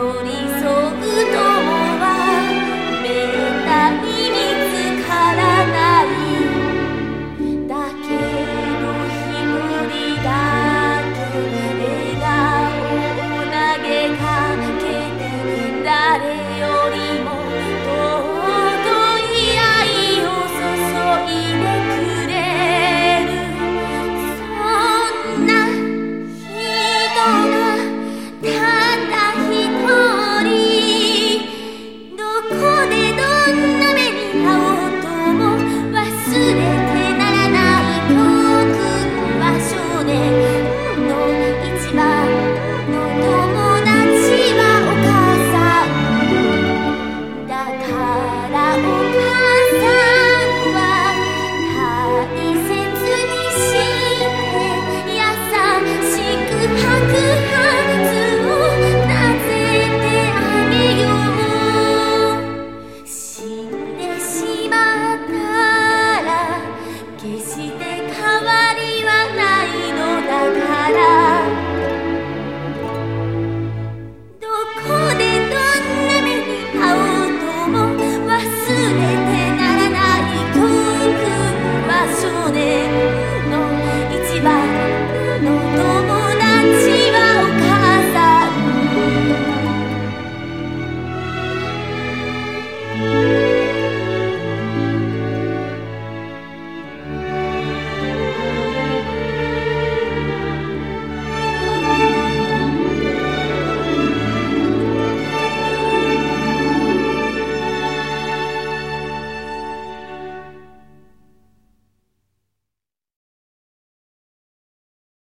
beauty して変わりはないのだが